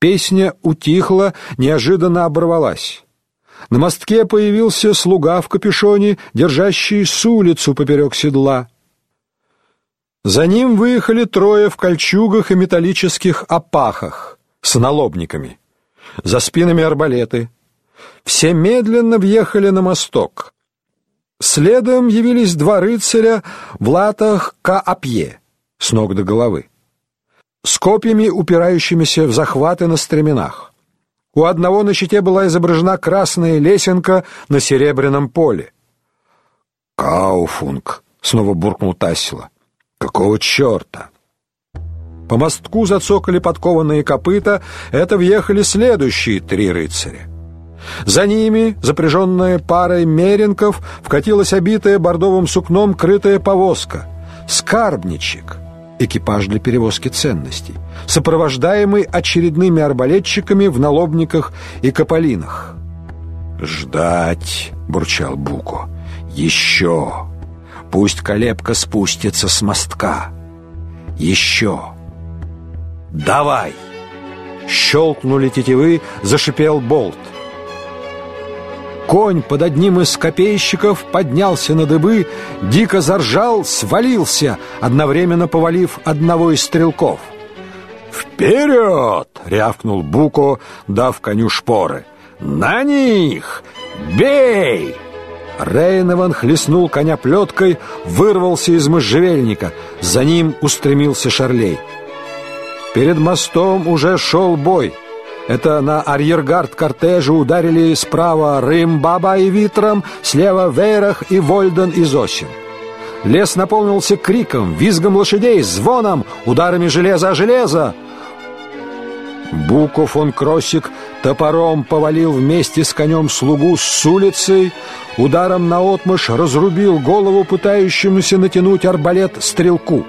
Песня утихла, неожиданно оборвалась. На мостке появился слуга в капюшоне, держащий с улицу поперек седла. За ним выехали трое в кольчугах и металлических опахах с налобниками. За спинами арбалеты. Все медленно въехали на мосток. Следом явились два рыцаря в латах каапье с ног до головы, с копьями, упирающимися в захваты на стременах. У одного на щите была изображена красная лесенка на серебряном поле. «Кауфунг!» — снова буркнул Тассила. «Какого черта?» По мостку зацокали подкованные копыта, это въехали следующие три рыцаря. За ними, запряженная парой меренков, вкатилась обитая бордовым сукном крытая повозка. Скарбничек, экипаж для перевозки ценностей, сопровождаемый очередными арбалетчиками в налобниках и каполинах. «Ждать!» — бурчал Буко. «Еще! Пусть колебка спустится с мостка! Еще! Давай!» Щелкнули тетивы, зашипел болт. Конь под одним из копейщиков поднялся на дыбы, дико заржал, свалился, одновременно повалив одного из стрелков. «Вперед!» — рявкнул Буко, дав коню шпоры. «На них! Бей!» Рейнован хлестнул коня плеткой, вырвался из можжевельника. За ним устремился Шарлей. Перед мостом уже шел бой — это на арьергард кортежа ударили справа Рым-Баба и Витром, слева Вейрах и Вольден и Зосин. Лес наполнился криком, визгом лошадей, звоном, ударами железа о железо. Буко фон Кроссик топором повалил вместе с конем слугу с улицы, ударом наотмашь разрубил голову пытающемуся натянуть арбалет стрелку.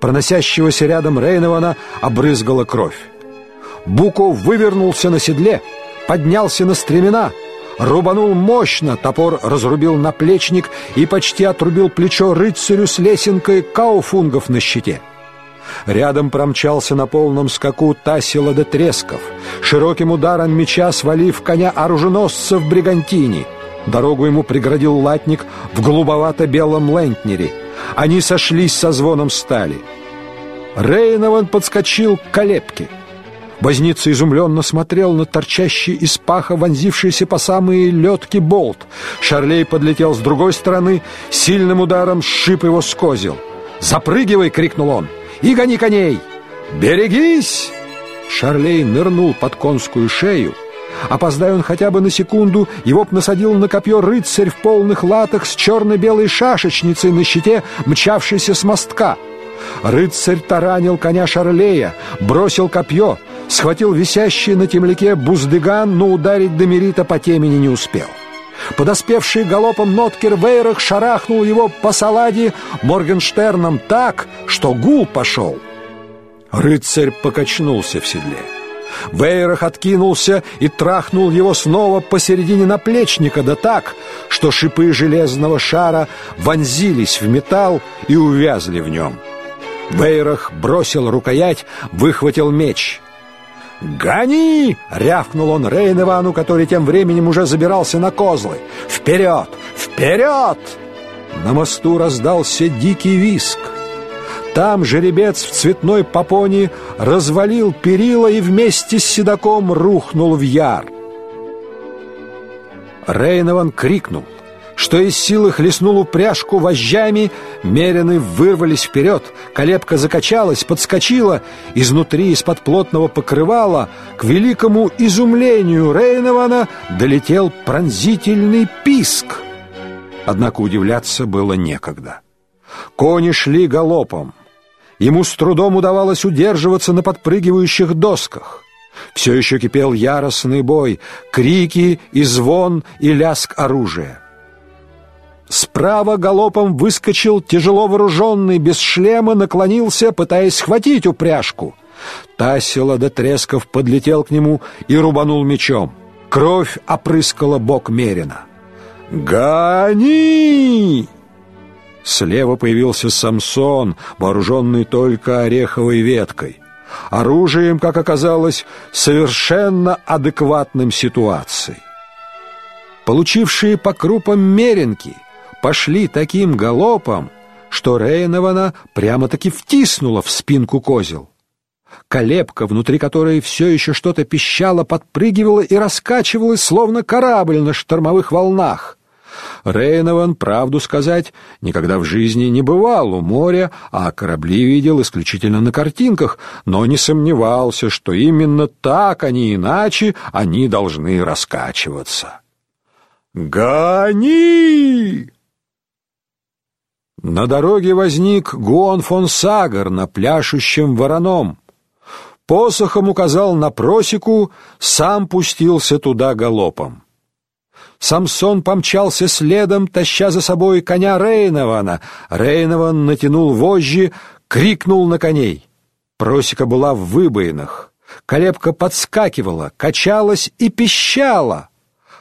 Проносящегося рядом Рейнована обрызгала кровь. Буков вывернулся на седле, поднялся на стремена, рубанул мощно, топор разрубил наплечник и почти отрубил плечо рыцарю с лесенкой кауфунгов на щите. Рядом промчался на полном скаку Тасила де Тресков, широким ударом меча свалив коня оруженосца в бригантине. Дорогу ему преградил латник в голубовато-белом лентнере. Они сошлись со звоном стали. Рейнован подскочил к колебке — Возница изумленно смотрел на торчащий из паха вонзившийся по самые летки болт. Шарлей подлетел с другой стороны, сильным ударом сшиб его с козел. «Запрыгивай!» — крикнул он. «И гони коней!» «Берегись!» Шарлей нырнул под конскую шею. Опоздая он хотя бы на секунду, его б насадил на копье рыцарь в полных латах с черно-белой шашечницей на щите, мчавшийся с мостка. Рыцарь таранил коня Шарлея, бросил копье, схватил висящий на темляке буздыган, но ударить Демерита по темени не успел. Подоспевший галопом Ноткер Вейрах шарахнул его по саладе Моргенштерном так, что гул пошел. Рыцарь покачнулся в седле. Вейрах откинулся и трахнул его снова посередине наплечника, да так, что шипы железного шара вонзились в металл и увязли в нем. Вейрах бросил рукоять, выхватил меч — «Гони!» — рявкнул он Рейн который тем временем уже забирался на козлы. «Вперед! Вперед!» На мосту раздался дикий виск. Там жеребец в цветной попоне развалил перила и вместе с седаком рухнул в яр. Рейнован крикнул — что из силы хлестнул упряжку вожжами, мерены вырвались вперед, колебка закачалась, подскочила, изнутри из-под плотного покрывала, к великому изумлению Рейнована долетел пронзительный писк. Однако удивляться было некогда. Кони шли галопом. Ему с трудом удавалось удерживаться на подпрыгивающих досках. Все еще кипел яростный бой, крики и звон и лязг оружия. Справа галопом выскочил тяжело вооруженный, без шлема, наклонился, пытаясь схватить упряжку. Тасила до тресков подлетел к нему и рубанул мечом. Кровь опрыскала бок Мерина. «Гони!» Слева появился Самсон, вооруженный только ореховой веткой. оружием, как оказалось, совершенно адекватным ситуации. Получившие по крупам меренки пошли таким галопом, что Рейнована прямо-таки втиснула в спинку козел. Колебка, внутри которой все еще что-то пищало, подпрыгивала и раскачивалась, словно корабль на штормовых волнах. Рейнован, правду сказать, никогда в жизни не бывал у моря, а корабли видел исключительно на картинках, но не сомневался, что именно так, а не иначе, они должны раскачиваться. «Гони!» На дороге возник Гуон фон Сагар на пляшущем вороном. Посохом указал на просеку, сам пустился туда галопом. Самсон помчался следом, таща за собой коня Рейнована. Рейнован натянул вожжи, крикнул на коней. Просека была в выбоинах. Колебка подскакивала, качалась и пищала.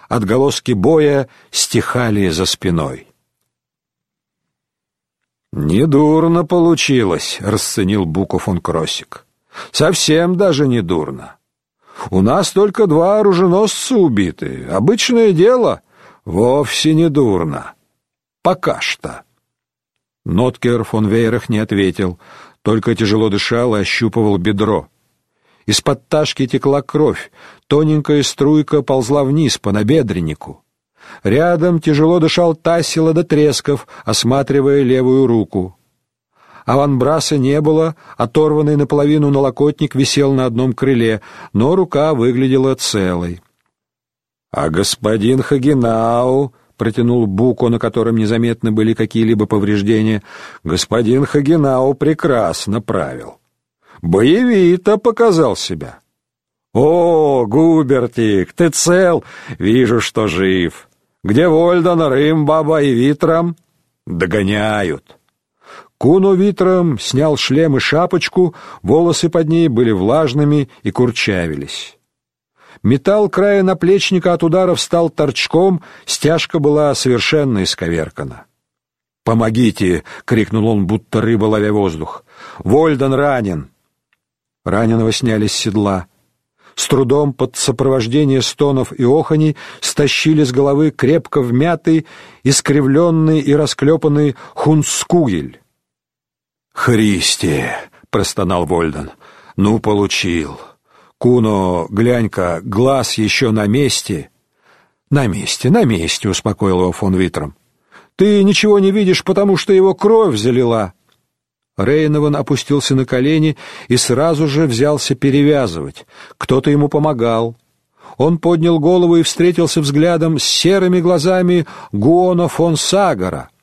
Отголоски боя стихали за спиной. «Недурно получилось», — расценил Буков фон Кросик. «Совсем даже недурно. У нас только два оруженосца убиты. Обычное дело. Вовсе не дурно. Пока что. Ноткер фон Вейрах не ответил, только тяжело дышал и ощупывал бедро. Из-под ташки текла кровь, тоненькая струйка ползла вниз по набедреннику. Рядом тяжело дышал Тассила до тресков, осматривая левую руку. Аванбраса не было, оторванный наполовину налокотник висел на одном крыле, но рука выглядела целой. «А господин Хагенау...» — протянул Буко, на котором незаметно были какие-либо повреждения. «Господин Хагенау прекрасно правил. Боевито показал себя». «О, Губертик, ты цел? Вижу, что жив. Где Вольдан, Рымбаба и Витрам?» «Догоняют». Куно Витром снял шлем и шапочку, волосы под ней были влажными и курчавились. Металл края наплечника от ударов стал торчком, стяжка была совершенно исковеркана. «Помогите!» — крикнул он, будто рыба ловя воздух. «Вольден ранен!» Раненого сняли с седла. С трудом под сопровождение стонов и оханий стащили с головы крепко вмятый, искривленный и расклепанный хунскугель. «Христе!» — простонал Вольден. «Ну, получил. Куно, глянь-ка, глаз еще на месте». «На месте, на месте», — успокоил его фон Витром. «Ты ничего не видишь, потому что его кровь залила». Рейнован опустился на колени и сразу же взялся перевязывать. Кто-то ему помогал. Он поднял голову и встретился взглядом с серыми глазами Гуона фон Сагара —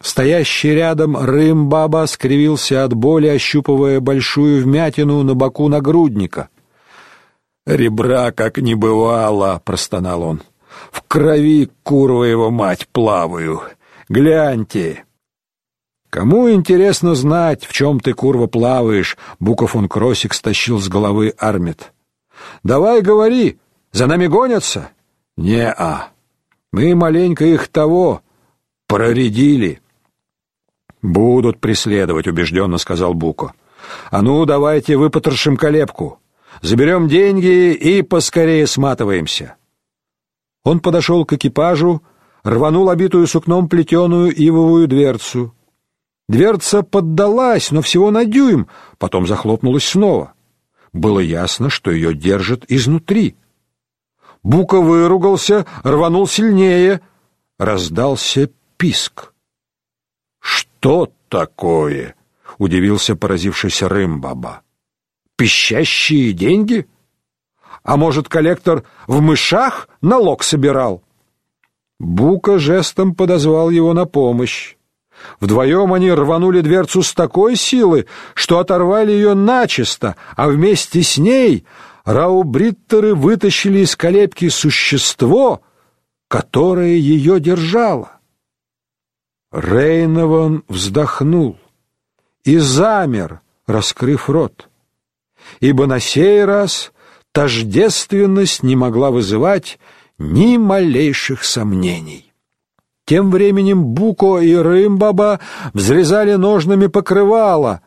Стоящий рядом Рым-баба скривился от боли, ощупывая большую вмятину на боку нагрудника. «Ребра как не бывало!» — простонал он. «В крови, курва его мать, плаваю! Гляньте!» «Кому интересно знать, в чем ты, курва, плаваешь?» Буков Кросик стащил с головы Армит. «Давай говори, за нами гонятся?» «Не-а, мы маленько их того проредили». «Будут преследовать», — убежденно сказал Буко. «А ну, давайте выпотрошим колебку. Заберем деньги и поскорее сматываемся». Он подошел к экипажу, рванул обитую сукном плетеную ивовую дверцу. Дверца поддалась, но всего на дюйм, потом захлопнулась снова. Было ясно, что ее держат изнутри. Бука выругался, рванул сильнее. Раздался писк. «Что такое?» — удивился поразившийся Рымбаба. «Пищащие деньги? А может, коллектор в мышах налог собирал?» Бука жестом подозвал его на помощь. Вдвоем они рванули дверцу с такой силы, что оторвали ее начисто, а вместе с ней раубриттеры вытащили из колебки существо, которое ее держало. Рейнован вздохнул и замер, раскрыв рот, ибо на сей раз тождественность не могла вызывать ни малейших сомнений. Тем временем Буко и Рымбаба взрезали ножными покрывало.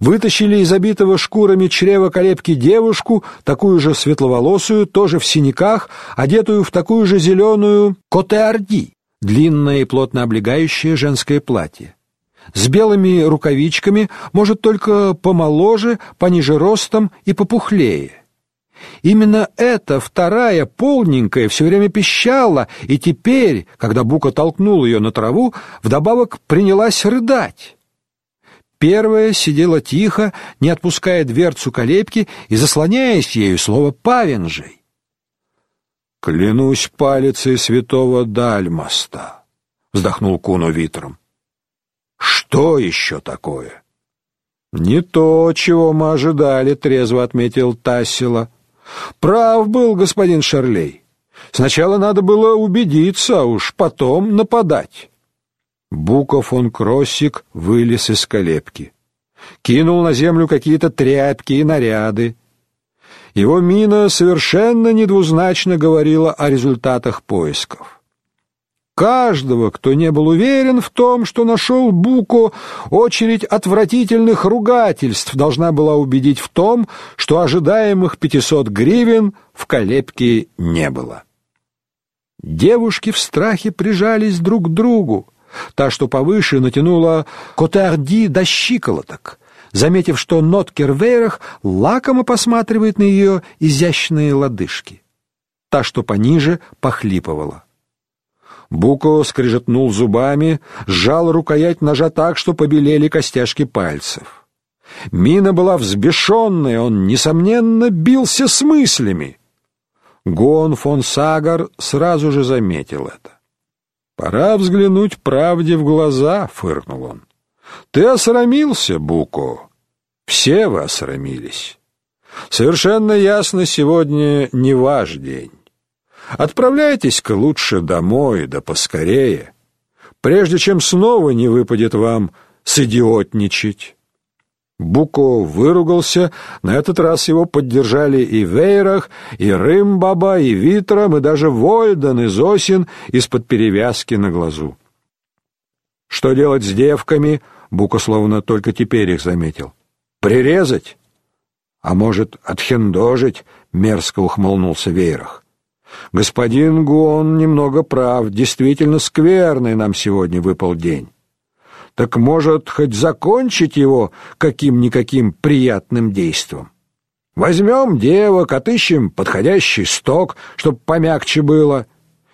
вытащили из обитого шкурами чрева колебки девушку, такую же светловолосую, тоже в синяках, одетую в такую же зеленую котеарди, длинное и плотно облегающее женское платье. С белыми рукавичками, может, только помоложе, пониже ростом и попухлее. Именно эта вторая, полненькая, все время пищала, и теперь, когда Бука толкнул ее на траву, вдобавок принялась рыдать. Первая сидела тихо, не отпуская дверцу колебки и заслоняясь ею слово «павенжей». «Клянусь палицей святого Дальмаста», — вздохнул Куну Витром. «Что еще такое?» «Не то, чего мы ожидали», — трезво отметил Тассила. Прав был господин Шарлей. Сначала надо было убедиться, а уж потом нападать. Буков фон Кроссик вылез из колебки. Кинул на землю какие-то тряпки и наряды. Его мина совершенно недвузначно говорила о результатах поисков. Каждого, кто не был уверен в том, что нашел Буко, очередь отвратительных ругательств должна была убедить в том, что ожидаемых 500 гривен в колебке не было. Девушки в страхе прижались друг к другу. Та, что повыше, натянула котарди до щиколоток, заметив, что Ноткер Вейрах лакомо посматривает на ее изящные лодыжки. Та, что пониже, похлипывала. Буко скрежетнул зубами, сжал рукоять ножа так, что побелели костяшки пальцев. Мина была взбешенная, он, несомненно, бился с мыслями. Гон фон Сагар сразу же заметил это. «Пора взглянуть правде в глаза», — фыркнул он. «Ты осрамился, Буко. Все вы осрамились. Совершенно ясно, сегодня не ваш день». Отправляйтесь-ка лучше домой, да поскорее, прежде чем снова не выпадет вам сидиотничать. Буко выругался, на этот раз его поддержали и Вейрах, и Рымбаба, и Витром, и даже Вольден и Зосин из-под перевязки на глазу. Что делать с девками? Буко словно только теперь их заметил. Прирезать? А может, отхендожить? Мерзко ухмыльнулся Вейрах. Господин Гуон немного прав, действительно скверный нам сегодня выпал день. Так может, хоть закончить его каким-никаким приятным действом? Возьмем девок, отыщем подходящий сток, чтоб помягче было,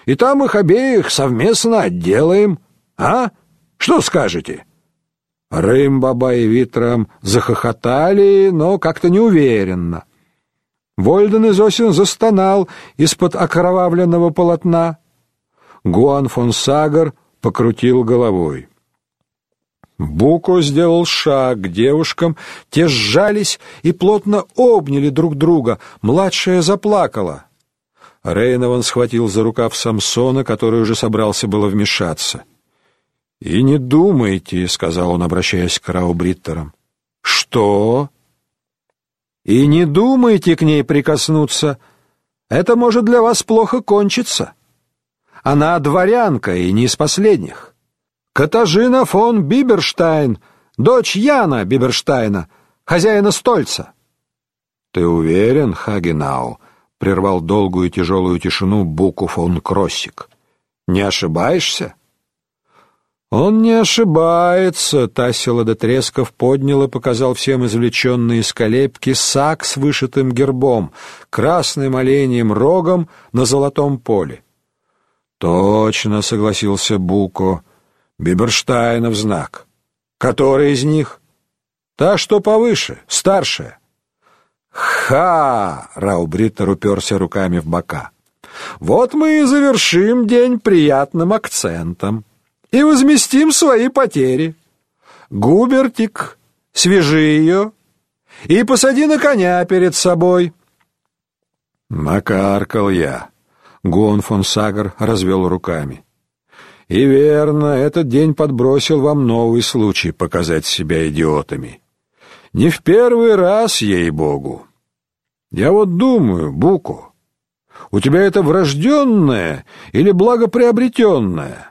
и там их обеих совместно отделаем. А? Что скажете?» Рым-баба и Витром захохотали, но как-то неуверенно. Вольден из Осин застонал из-под окровавленного полотна. Гуан фон Сагар покрутил головой. Буко сделал шаг к девушкам, те сжались и плотно обняли друг друга. Младшая заплакала. Рейнован схватил за рукав Самсона, который уже собрался было вмешаться. «И не думайте», — сказал он, обращаясь к Раубриттерам. «Что?» И не думайте к ней прикоснуться. Это может для вас плохо кончиться. Она дворянка и не из последних. Катажина фон Биберштайн, дочь Яна Биберштайна, хозяина Стольца. Ты уверен, Хагенау? прервал долгую тяжелую тишину Буко фон Кроссиг. Не ошибаешься? «Он не ошибается», — Тассила до Тресков поднял и показал всем извлеченный из колебки сак с вышитым гербом, красным оленем рогом на золотом поле. «Точно», — согласился Буко, — «Биберштайнов знак. Который из них?» «Та, что повыше, старшая». «Ха!» — Раубриттер уперся руками в бока. «Вот мы и завершим день приятным акцентом» и возместим свои потери. Губертик, свяжи ее и посади на коня перед собой. Накаркал я. Гон фон Сагар развел руками. И верно, этот день подбросил вам новый случай показать себя идиотами. Не в первый раз, ей-богу. Я вот думаю, Буку, у тебя это врожденное или благоприобретенное?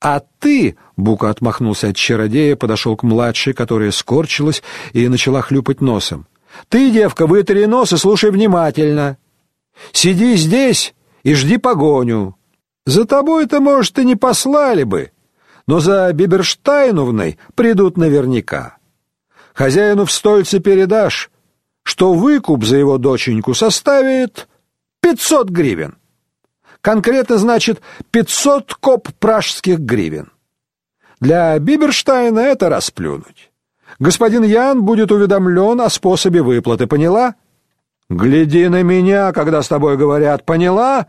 А ты, Бука отмахнулся от чародея, подошел к младшей, которая скорчилась и начала хлюпать носом. Ты, девка, вытри нос и слушай внимательно. Сиди здесь и жди погоню. За тобой-то, может, и не послали бы, но за Биберштайновной придут наверняка. Хозяину в стольце передашь, что выкуп за его доченьку составит пятьсот гривен. Конкретно значит пятьсот коп пражских гривен. Для Биберштайна это расплюнуть. Господин Ян будет уведомлен о способе выплаты, поняла? Гляди на меня, когда с тобой говорят, поняла?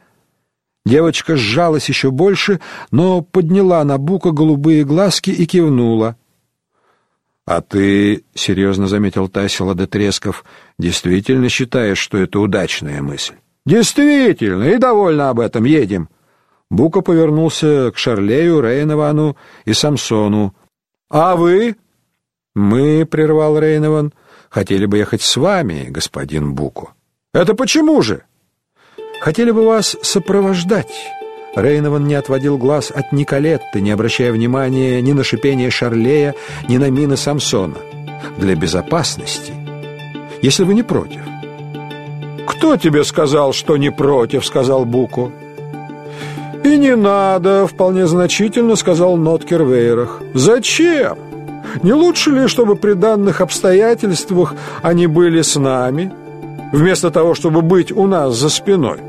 Девочка сжалась еще больше, но подняла на Бука голубые глазки и кивнула. А ты, серьезно заметил Тасила де Тресков, действительно считаешь, что это удачная мысль? Действительно, и довольно об этом едем. Бука повернулся к Шарлею, Рейновану и Самсону. А вы? Мы, прервал Рейнован, хотели бы ехать с вами, господин Буку. Это почему же? Хотели бы вас сопровождать. Рейнован не отводил глаз от Николетты, не обращая внимания ни на шипение Шарлея, ни на мины Самсона. Для безопасности, если вы не против. «Кто тебе сказал, что не против?» — сказал Буку. «И не надо», — вполне значительно сказал Ноткер Вейрах. «Зачем? Не лучше ли, чтобы при данных обстоятельствах они были с нами, вместо того, чтобы быть у нас за спиной?»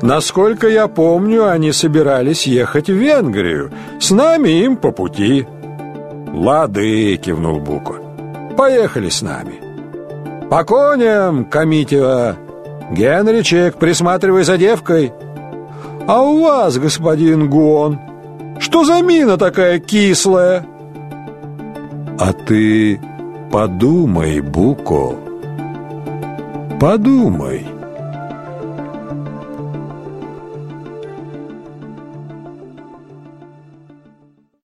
Насколько я помню, они собирались ехать в Венгрию. С нами им по пути. Лады, кивнул Буко. Поехали с нами. По коням, Комитева. Генричек, присматривай за девкой. А у вас, господин Гуон, что за мина такая кислая? А ты подумай, Буко. Подумай.